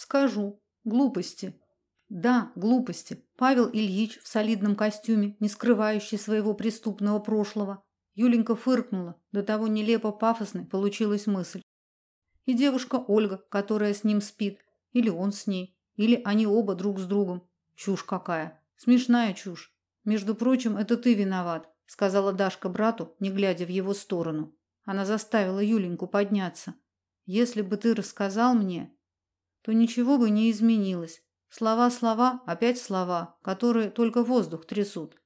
Скажу. Глупости. Да, глупости. Павел Ильич в солидном костюме, не скрывающий своего преступного прошлого. Юленька фыркнула. До того нелепо пафосной получилась мысль. И девушка Ольга, которая с ним спит, или он с ней, или они оба друг с другом. Чушь какая. Смешная чушь. Между прочим, это ты виноват, сказала Дашка брату, не глядя в его сторону. Она заставила Юленьку подняться. Если бы ты рассказал мне, то ничего бы не изменилось. Слова, слова, опять слова, которые только воздух трясут.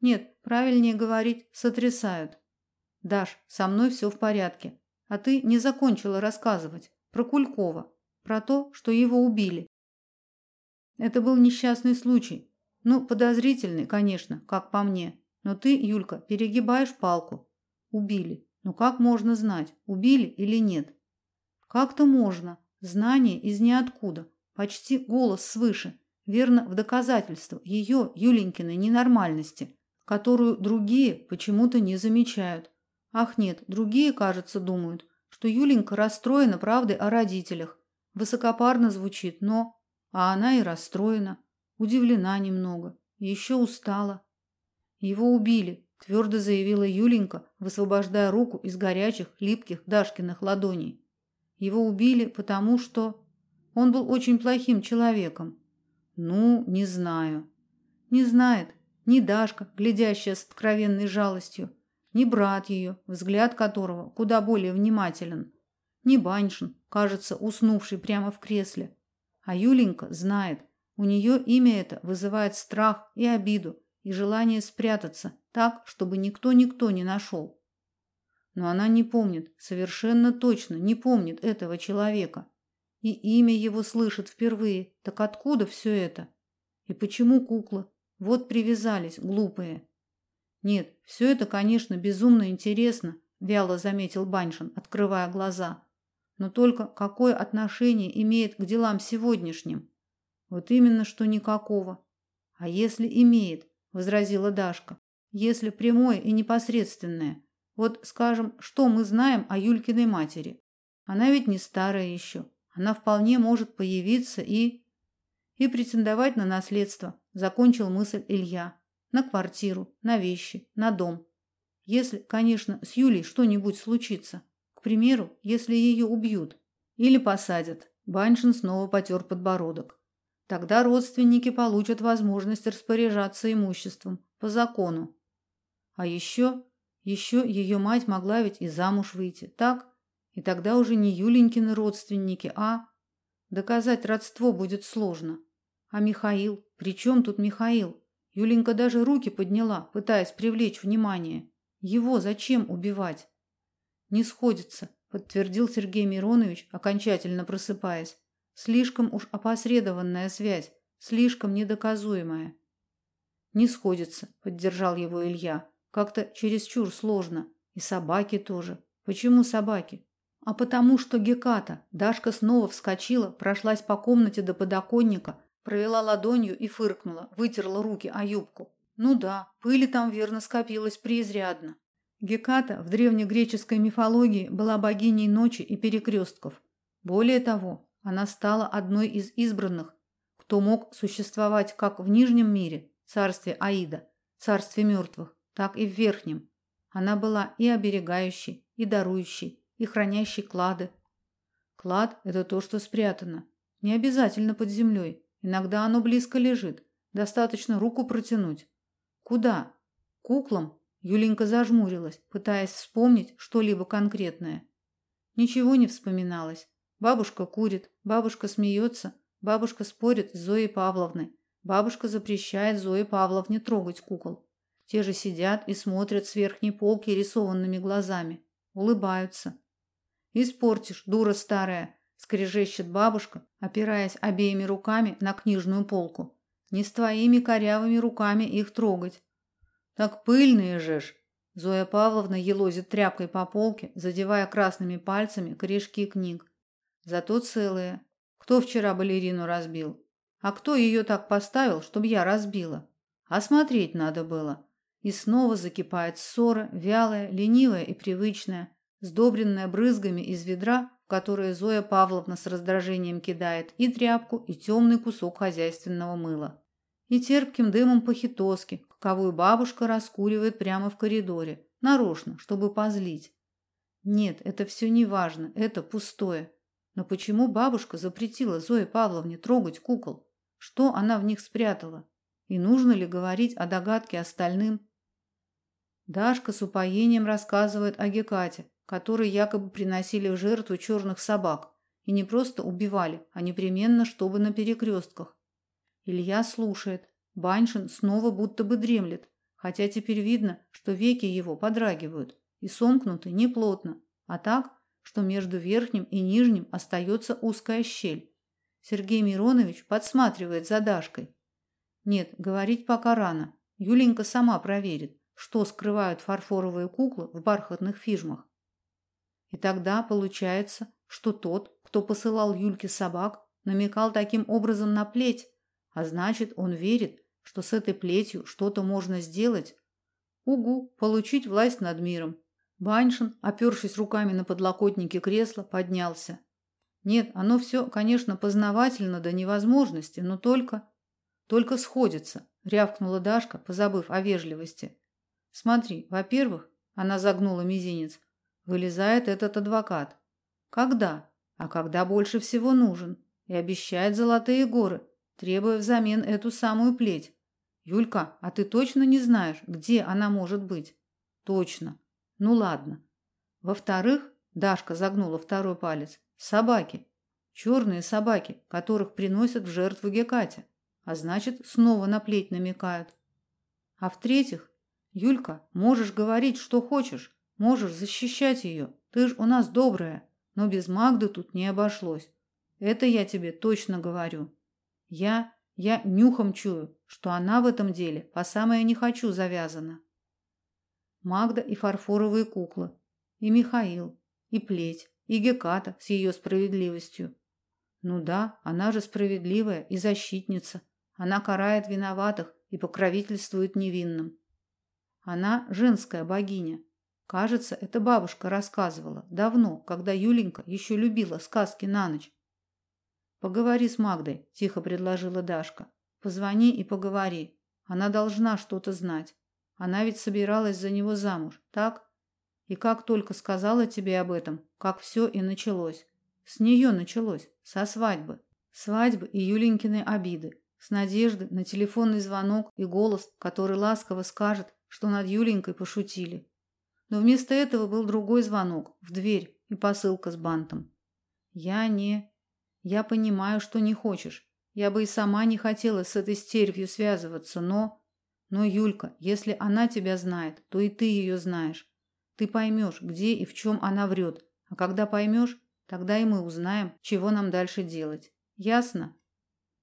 Нет, правильнее говорить, сотрясают. Даш, со мной все в порядке. А ты не закончила рассказывать про Кулькова, про то, что его убили. Это был несчастный случай. Ну, подозрительный, конечно, как по мне. Но ты, Юлька, перегибаешь палку. Убили. Ну как можно знать, убили или нет? Как-то можно. Знание из ниоткуда. Почти голос свыше. Верно, в доказательство ее, Юленькиной, ненормальности, которую другие почему-то не замечают. Ах нет, другие, кажется, думают, что Юленька расстроена правдой о родителях. Высокопарно звучит, но... А она и расстроена, удивлена немного, еще устала. Его убили, твердо заявила Юленька, высвобождая руку из горячих, липких Дашкиных ладоней. Его убили, потому что он был очень плохим человеком. Ну, не знаю. Не знает ни Дашка, глядящая с откровенной жалостью, ни брат ее, взгляд которого куда более внимателен, ни Баншин, кажется, уснувший прямо в кресле. А Юленька знает, у нее имя это вызывает страх и обиду, и желание спрятаться так, чтобы никто-никто не нашел. Но она не помнит, совершенно точно не помнит этого человека. И имя его слышит впервые. Так откуда все это? И почему кукла? Вот привязались, глупые. Нет, все это, конечно, безумно интересно, вяло заметил Баншин, открывая глаза. Но только какое отношение имеет к делам сегодняшним? Вот именно что никакого. А если имеет, возразила Дашка. Если прямое и непосредственное. Вот, скажем, что мы знаем о Юлькиной матери? Она ведь не старая еще. Она вполне может появиться и и претендовать на наследство, закончил мысль Илья. На квартиру, на вещи, на дом. Если, конечно, с Юлей что-нибудь случится. К примеру, если ее убьют или посадят. Баншин снова потер подбородок. Тогда родственники получат возможность распоряжаться имуществом по закону. А еще, еще ее мать могла ведь и замуж выйти, так? И тогда уже не Юленькины родственники, а доказать родство будет сложно. А Михаил, при чем тут Михаил? Юленька даже руки подняла, пытаясь привлечь внимание. Его зачем убивать? Не сходится, подтвердил Сергей Миронович, окончательно просыпаясь. Слишком уж опосредованная связь, слишком недоказуемая. Не сходится, поддержал его Илья. Как-то чересчур сложно. И собаки тоже. Почему собаки? А потому что Геката. Дашка снова вскочила, прошлась по комнате до подоконника, провела ладонью и фыркнула, вытерла руки о юбку. Ну да, пыли там верно скопилось преизрядно. Геката в древнегреческой мифологии была богиней ночи и перекрестков. Более того, она стала одной из избранных, кто мог существовать как в нижнем мире, царстве Аида, царстве мертвых, так и в верхнем. Она была и оберегающей, и дарующей, и хранящей клады. Клад это то, что спрятано, не обязательно под землей. Иногда оно близко лежит, достаточно руку протянуть. Куда? Куклам? Юленька зажмурилась, пытаясь вспомнить что-либо конкретное. Ничего не вспоминалось. Бабушка курит, бабушка смеется, бабушка спорит с Зоей Павловной. Бабушка запрещает Зое Павловне трогать кукол. Те же сидят и смотрят с верхней полки рисованными глазами, улыбаются. Испортишь, дура старая, скрежещет бабушка, опираясь обеими руками на книжную полку. Не с твоими корявыми руками их трогать. Так пыльные же ж. Зоя Павловна елозит тряпкой по полке, задевая красными пальцами корешки книг. Зато целые. Кто вчера балерину разбил? А кто ее так поставил, чтобы я разбила? Осмотреть надо было. И снова закипает ссора, вялая, ленивая и привычная, сдобренная брызгами из ведра, в которые Зоя Павловна с раздражением кидает и тряпку, и темный кусок хозяйственного мыла. И терпким дымом похитоски, каковую бабушка раскуривает прямо в коридоре, нарочно, чтобы позлить. Нет, это все не важно, это пустое. Но почему бабушка запретила Зое Павловне трогать кукол? Что она в них спрятала? И нужно ли говорить о догадке остальным? Дашка с упоением рассказывает о Гекате, которые якобы приносили в жертву черных собак и не просто убивали, а непременно, чтобы на перекрестках. Илья слушает. Баншин снова будто бы дремлет, хотя теперь видно, что веки его подрагивают и сомкнуты неплотно, а так, что между верхним и нижним остается узкая щель. Сергей Миронович подсматривает за Дашкой. Нет, говорить пока рано. Юленька сама проверит, что скрывают фарфоровые куклы в бархатных фижмах. И тогда получается, что тот, кто посылал Юльке собак, намекал таким образом на плеть, а значит, он верит, что с этой плетью что-то можно сделать. Угу, получить власть над миром. Баншин, опершись руками на подлокотники кресла, поднялся. Нет, оно все, конечно, познавательно до невозможности, но только только сходится, рявкнула Дашка, позабыв о вежливости. Смотри, во-первых, она загнула мизинец. Вылезает этот адвокат. Когда? А когда больше всего нужен? И обещает золотые горы, требуя взамен эту самую плеть. Юлька, а ты точно не знаешь, где она может быть? Точно. Ну ладно. Во-вторых, Дашка загнула второй палец. Собаки. Черные собаки, которых приносят в жертву Гекате. А значит, снова на плеть намекают. А в-третьих, Юлька, можешь говорить, что хочешь. Можешь защищать ее. Ты ж у нас добрая. Но без Магды тут не обошлось. Это я тебе точно говорю. Я я нюхом чую, что она в этом деле по самое не хочу завязана. Магда и фарфоровые куклы, и Михаил, и плеть, и Геката с ее справедливостью. Ну да, она же справедливая и защитница. Она карает виноватых и покровительствует невинным. Она женская богиня. Кажется, это бабушка рассказывала давно, когда Юленька еще любила сказки на ночь. Поговори с Магдой, тихо предложила Дашка. Позвони и поговори. Она должна что-то знать. Она ведь собиралась за него замуж, так? И как только сказала тебе об этом, как все и началось. С нее началось, со свадьбы. Свадьбы и Юленькины обиды, с надежды на телефонный звонок и голос, который ласково скажет, что над Юленькой пошутили. Но вместо этого был другой звонок в дверь и посылка с бантом. Я не я понимаю, что не хочешь. Я бы и сама не хотела с этой стервью связываться, но но Юлька, если она тебя знает, то и ты ее знаешь. Ты поймешь, где и в чем она врет. А когда поймешь, тогда и мы узнаем, чего нам дальше делать. Ясно?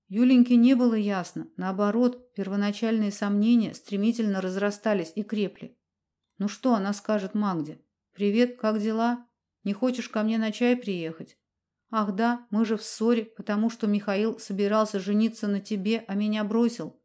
Юленьке не было ясно. Наоборот, первоначальные сомнения стремительно разрастались и крепли. Ну что она скажет Магде? Привет, как дела? Не хочешь ко мне на чай приехать? Ах да, мы же в ссоре, потому что Михаил собирался жениться на тебе, а меня бросил.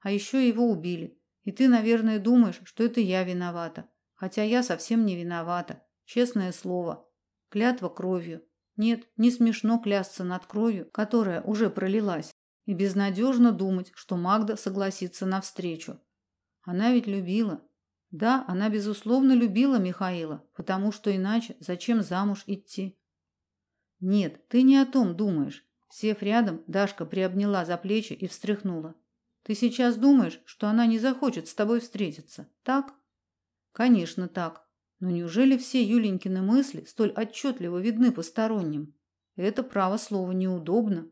А еще его убили. И ты, наверное, думаешь, что это я виновата. Хотя я совсем не виновата. Честное слово. Клятва кровью. Нет, не смешно клясться над кровью, которая уже пролилась, и безнадежно думать, что Магда согласится на встречу. Она ведь любила. Да, она безусловно любила Михаила, потому что иначе зачем замуж идти? Нет, ты не о том думаешь. Сев рядом, Дашка приобняла за плечи и встряхнула. Ты сейчас думаешь, что она не захочет с тобой встретиться, так? Конечно, так. Но неужели все Юленькины мысли столь отчетливо видны посторонним? Это право слово неудобно.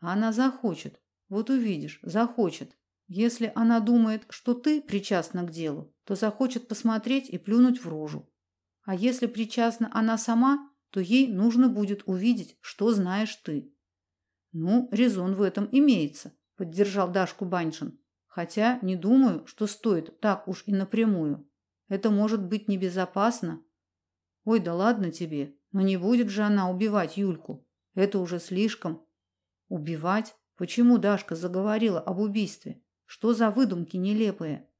Она захочет. Вот увидишь, захочет. Если она думает, что ты причастна к делу, то захочет посмотреть и плюнуть в рожу. А если причастна она сама, то ей нужно будет увидеть, что знаешь ты. Ну, резон в этом имеется, поддержал Дашку Баншин. Хотя не думаю, что стоит так уж и напрямую. Это может быть небезопасно. Ой, да ладно тебе, но не будет же она убивать Юльку. Это уже слишком. Убивать? Почему Дашка заговорила об убийстве? Что за выдумки нелепые?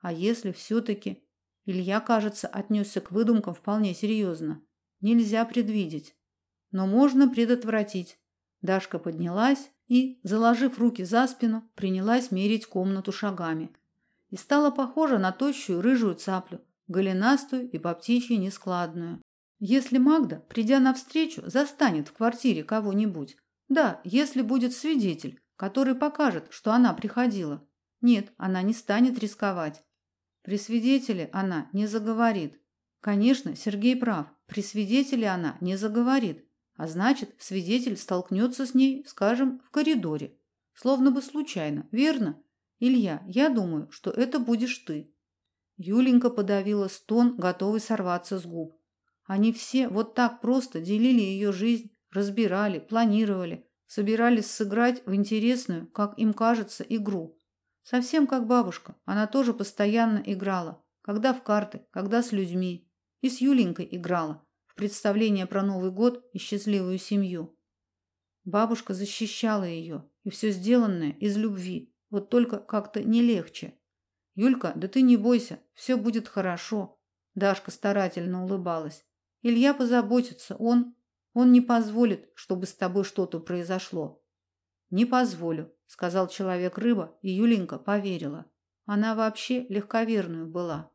А если все таки Илья, кажется, отнесся к выдумкам вполне серьезно. Нельзя предвидеть. но можно предотвратить. Дашка поднялась и, заложив руки за спину, принялась мерить комнату шагами. И стала похожа на тощую рыжую цаплю, голенастую и по птичьи нескладную. Если Магда, придя навстречу, застанет в квартире кого-нибудь, да, если будет свидетель, который покажет, что она приходила. Нет, она не станет рисковать. При свидетеле она не заговорит. Конечно, Сергей прав. При свидетеле она не заговорит. А значит, свидетель столкнется с ней, скажем, в коридоре. Словно бы случайно, верно? Илья, я думаю, что это будешь ты. Юленька подавила стон, готовый сорваться с губ. Они все вот так просто делили ее жизнь, разбирали, планировали, собирались сыграть в интересную, как им кажется, игру. Совсем как бабушка, она тоже постоянно играла, когда в карты, когда с людьми. И с Юленькой играла, в представление про Новый год и счастливую семью. Бабушка защищала ее, и все сделанное из любви, вот только как-то не легче. Юлька, да ты не бойся, все будет хорошо. Дашка старательно улыбалась. Илья позаботится, он он не позволит, чтобы с тобой что-то произошло. Не позволю, сказал человек-рыба, и Юленька поверила. Она вообще легковерную была.